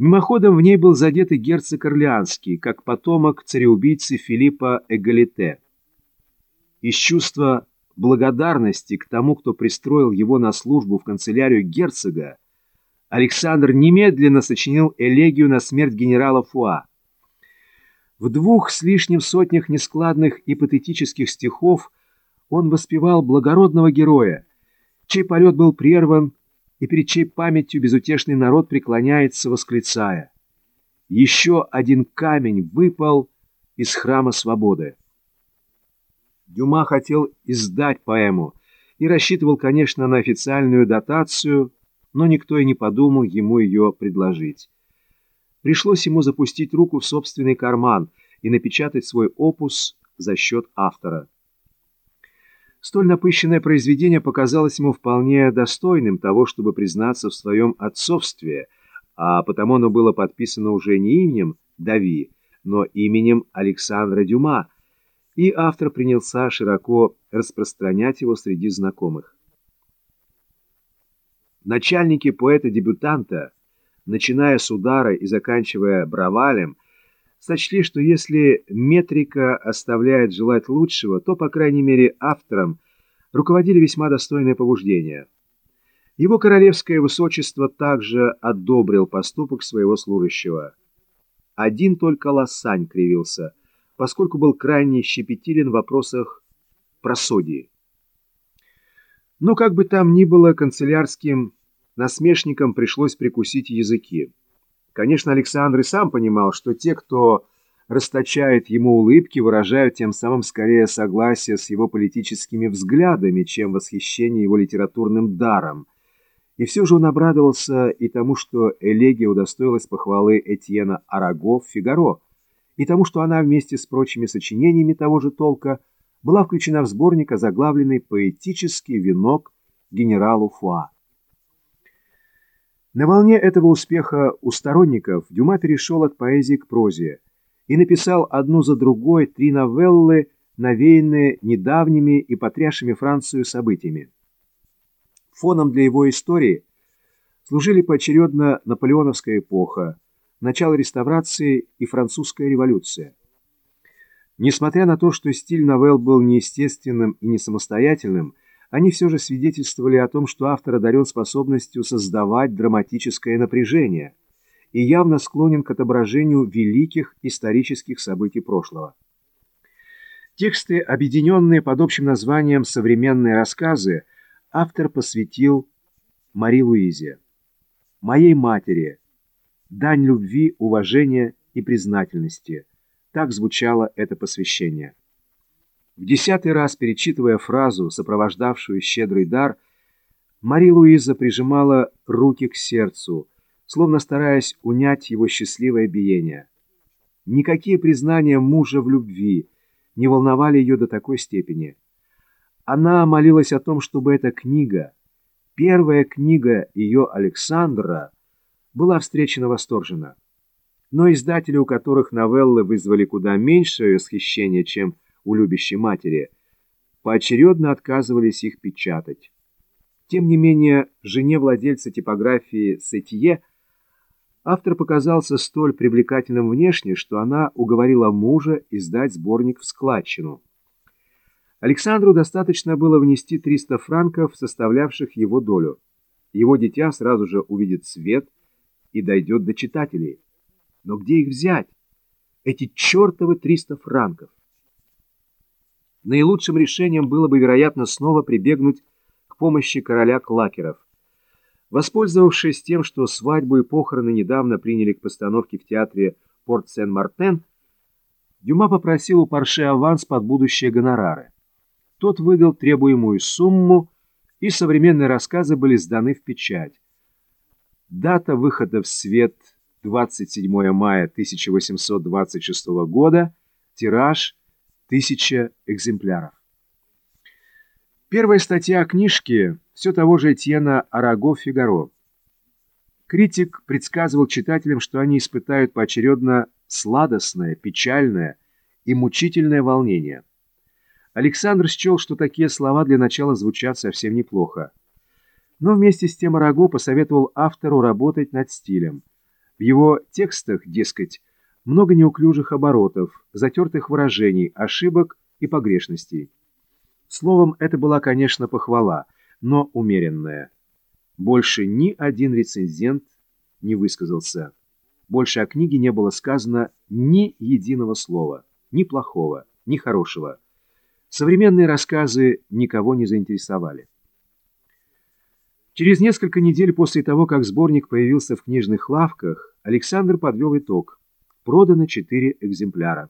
Мимоходом в ней был задет и герцог Орлеанский, как потомок цареубийцы Филиппа Эгалите. Из чувства благодарности к тому, кто пристроил его на службу в канцелярию герцога, Александр немедленно сочинил элегию на смерть генерала Фуа. В двух с лишним сотнях нескладных и патетических стихов он воспевал благородного героя, чей полет был прерван, и перед чьей памятью безутешный народ преклоняется, восклицая «Еще один камень выпал из храма свободы». Дюма хотел издать поэму и рассчитывал, конечно, на официальную дотацию, но никто и не подумал ему ее предложить. Пришлось ему запустить руку в собственный карман и напечатать свой опус за счет автора. Столь напыщенное произведение показалось ему вполне достойным того, чтобы признаться в своем отцовстве, а потому оно было подписано уже не именем Дави, но именем Александра Дюма, и автор принялся широко распространять его среди знакомых. Начальники поэта-дебютанта, начиная с удара и заканчивая бравалем, сочли, что если метрика оставляет желать лучшего, то, по крайней мере, автором руководили весьма достойное побуждение. Его королевское высочество также одобрил поступок своего служащего. Один только Лассань кривился, поскольку был крайне щепетилен в вопросах просодии. Но как бы там ни было, канцелярским насмешникам пришлось прикусить языки. Конечно, Александр и сам понимал, что те, кто расточает ему улыбки, выражают тем самым скорее согласие с его политическими взглядами, чем восхищение его литературным даром. И все же он обрадовался и тому, что элегия удостоилась похвалы Этьена Араго в «Фигаро», и тому, что она вместе с прочими сочинениями того же толка – была включена в сборник, озаглавленный «Поэтический венок генералу Фуа». На волне этого успеха у сторонников Дюма перешел от поэзии к прозе и написал одну за другой три новеллы, навеянные недавними и потрясшими Францию событиями. Фоном для его истории служили поочередно наполеоновская эпоха, начало реставрации и французская революция. Несмотря на то, что стиль новелл был неестественным и не самостоятельным, они все же свидетельствовали о том, что автор одарен способностью создавать драматическое напряжение и явно склонен к отображению великих исторических событий прошлого. Тексты, объединенные под общим названием «Современные рассказы», автор посвятил Мари Луизе, моей матери, дань любви, уважения и признательности – так звучало это посвящение. В десятый раз, перечитывая фразу, сопровождавшую щедрый дар, Мари Луиза прижимала руки к сердцу, словно стараясь унять его счастливое биение. Никакие признания мужа в любви не волновали ее до такой степени. Она молилась о том, чтобы эта книга, первая книга ее Александра, была встречена восторженно но издатели, у которых новеллы вызвали куда меньшее восхищение, чем у любящей матери, поочередно отказывались их печатать. Тем не менее, жене владельца типографии Сетье автор показался столь привлекательным внешне, что она уговорила мужа издать сборник в складчину. Александру достаточно было внести 300 франков, составлявших его долю. Его дитя сразу же увидит свет и дойдет до читателей. Но где их взять? Эти чертовы 300 франков. Наилучшим решением было бы, вероятно, снова прибегнуть к помощи короля Клакеров. Воспользовавшись тем, что свадьбу и похороны недавно приняли к постановке в театре Порт-Сен-Мартен, Дюма попросил у Парше аванс под будущие гонорары. Тот выдал требуемую сумму, и современные рассказы были сданы в печать. Дата выхода в свет – 27 мая 1826 года, тираж 1000 экземпляров. Первая статья книжки все того же Этьена Араго «Фигаро». Критик предсказывал читателям, что они испытают поочередно сладостное, печальное и мучительное волнение. Александр счел, что такие слова для начала звучат совсем неплохо. Но вместе с тем Араго посоветовал автору работать над стилем – В его текстах, дескать, много неуклюжих оборотов, затертых выражений, ошибок и погрешностей. Словом, это была, конечно, похвала, но умеренная. Больше ни один рецензент не высказался. Больше о книге не было сказано ни единого слова, ни плохого, ни хорошего. Современные рассказы никого не заинтересовали. Через несколько недель после того, как сборник появился в книжных лавках, Александр подвел итог. Продано четыре экземпляра.